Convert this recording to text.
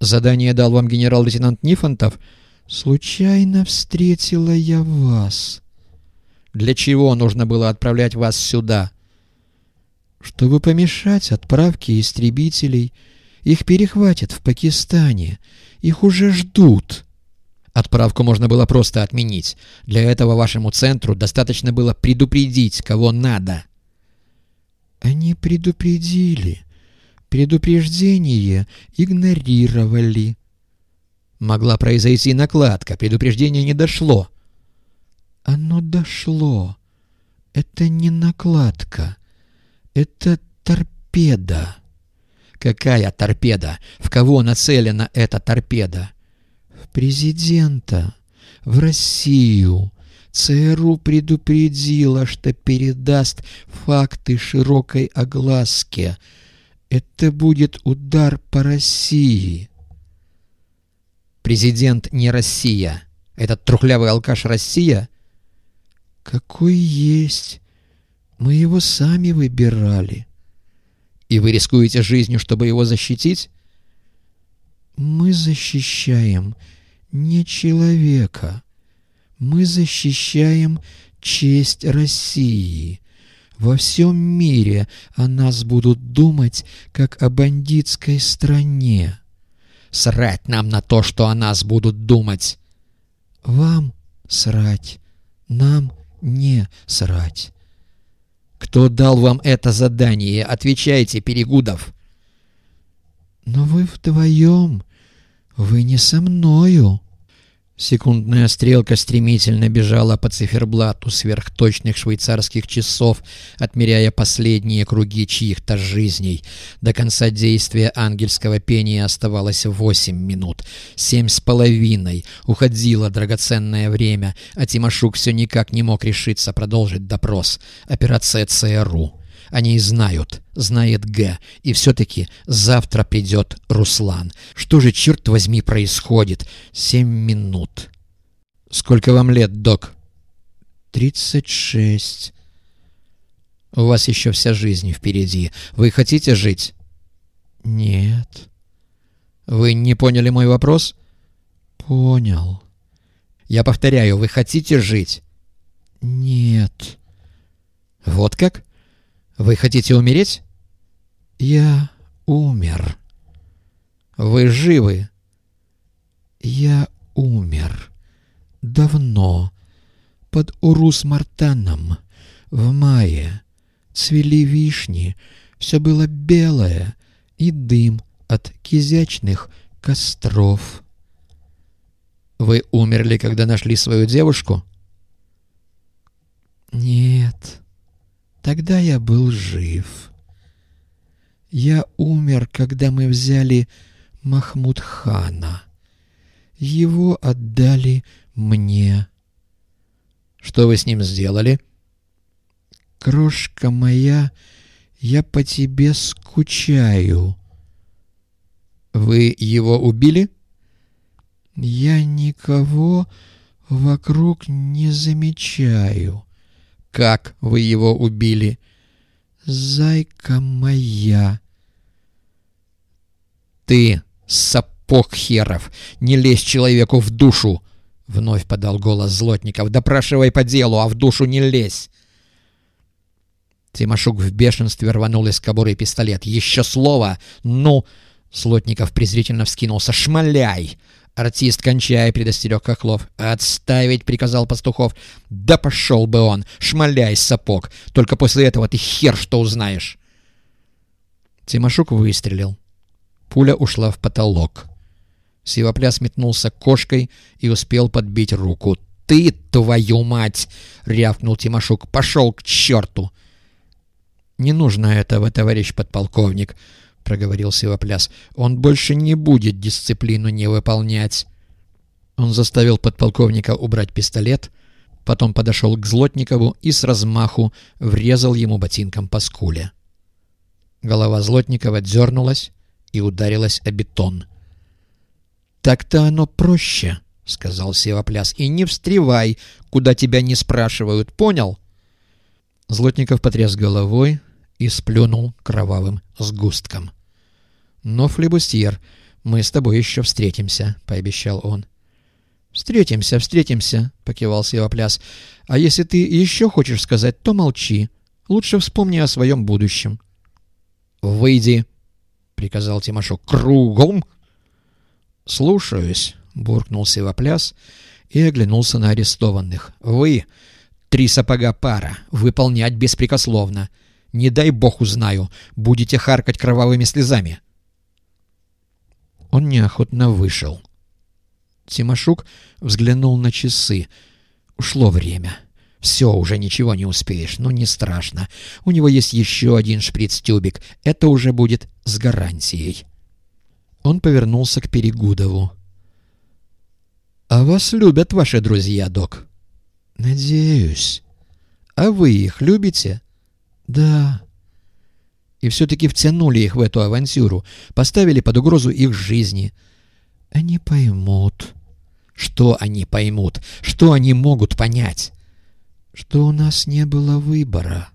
Задание дал вам генерал-лейтенант Нифонтов? Случайно встретила я вас. Для чего нужно было отправлять вас сюда? Чтобы помешать отправке истребителей. Их перехватят в Пакистане. Их уже ждут. Отправку можно было просто отменить. Для этого вашему центру достаточно было предупредить, кого надо. Они предупредили. Предупреждение игнорировали. Могла произойти накладка, предупреждение не дошло. Оно дошло. Это не накладка. Это торпеда. Какая торпеда? В кого нацелена эта торпеда? В президента. В Россию. ЦРУ предупредила, что передаст факты широкой огласке — это будет удар по России. Президент не Россия. Этот трухлявый алкаш Россия? Какой есть. Мы его сами выбирали. И вы рискуете жизнью, чтобы его защитить? Мы защищаем не человека. Мы защищаем честь России. Во всем мире о нас будут думать, как о бандитской стране. Срать нам на то, что о нас будут думать. Вам срать, нам не срать. Кто дал вам это задание? Отвечайте, Перегудов. Но вы вдвоем, вы не со мною. Секундная стрелка стремительно бежала по циферблату сверхточных швейцарских часов, отмеряя последние круги чьих-то жизней. До конца действия ангельского пения оставалось восемь минут. Семь с половиной. Уходило драгоценное время, а Тимошук все никак не мог решиться продолжить допрос. Операция ЦРУ. Они знают, знает Г. И все-таки завтра придет Руслан. Что же, черт возьми, происходит? Семь минут. Сколько вам лет, док? Тридцать шесть. У вас еще вся жизнь впереди. Вы хотите жить? Нет. Вы не поняли мой вопрос? Понял. Я повторяю, вы хотите жить? Нет. Вот как? Вы хотите умереть? Я умер. Вы живы? Я умер. Давно. Под Урус-Мартаном. В мае. Цвели вишни. Все было белое. И дым от кизячных костров. Вы умерли, когда нашли свою девушку? Нет. Тогда я был жив. Я умер, когда мы взяли Махмуд-хана. Его отдали мне. Что вы с ним сделали? Крошка моя, я по тебе скучаю. Вы его убили? Я никого вокруг не замечаю. Как вы его убили? Зайка моя. Ты, сапог херов, не лезь человеку в душу! Вновь подал голос Злотников. Допрашивай по делу, а в душу не лезь! Тимошук в бешенстве рванул из кобуры пистолет. «Еще слово! Ну!» Злотников презрительно вскинулся. «Шмаляй! Артист, кончай, предостерег Хохлов. «Отставить!» — приказал Пастухов. «Да пошел бы он! Шмаляй, сапог! Только после этого ты хер что узнаешь!» Тимошук выстрелил. Пуля ушла в потолок. Сивопляс метнулся кошкой и успел подбить руку. «Ты, твою мать!» — рявкнул Тимошук. «Пошел к черту!» «Не нужно этого, товарищ подполковник!» Проговорил Сивопляс. «Он больше не будет дисциплину не выполнять». Он заставил подполковника убрать пистолет, потом подошел к Злотникову и с размаху врезал ему ботинком по скуле. Голова Злотникова дернулась и ударилась о бетон. «Так-то оно проще», — сказал Севопляс, — «и не встревай, куда тебя не спрашивают, понял?» Злотников потряс головой и сплюнул кровавым сгустком. Но флебустьер Мы с тобой еще встретимся», — пообещал он. «Встретимся, встретимся», — покивал Севопляс. «А если ты еще хочешь сказать, то молчи. Лучше вспомни о своем будущем». «Выйди», — приказал Тимошок. «Кругом!» «Слушаюсь», — буркнул Севопляс и оглянулся на арестованных. «Вы, три сапога пара, выполнять беспрекословно. Не дай бог узнаю, будете харкать кровавыми слезами». Он неохотно вышел. Тимошук взглянул на часы. Ушло время. Все, уже ничего не успеешь. Ну, не страшно. У него есть еще один шприц-тюбик. Это уже будет с гарантией. Он повернулся к Перегудову. «А вас любят ваши друзья, док?» «Надеюсь. А вы их любите?» «Да». И все-таки втянули их в эту авантюру, поставили под угрозу их жизни. Они поймут. Что они поймут? Что они могут понять? Что у нас не было выбора.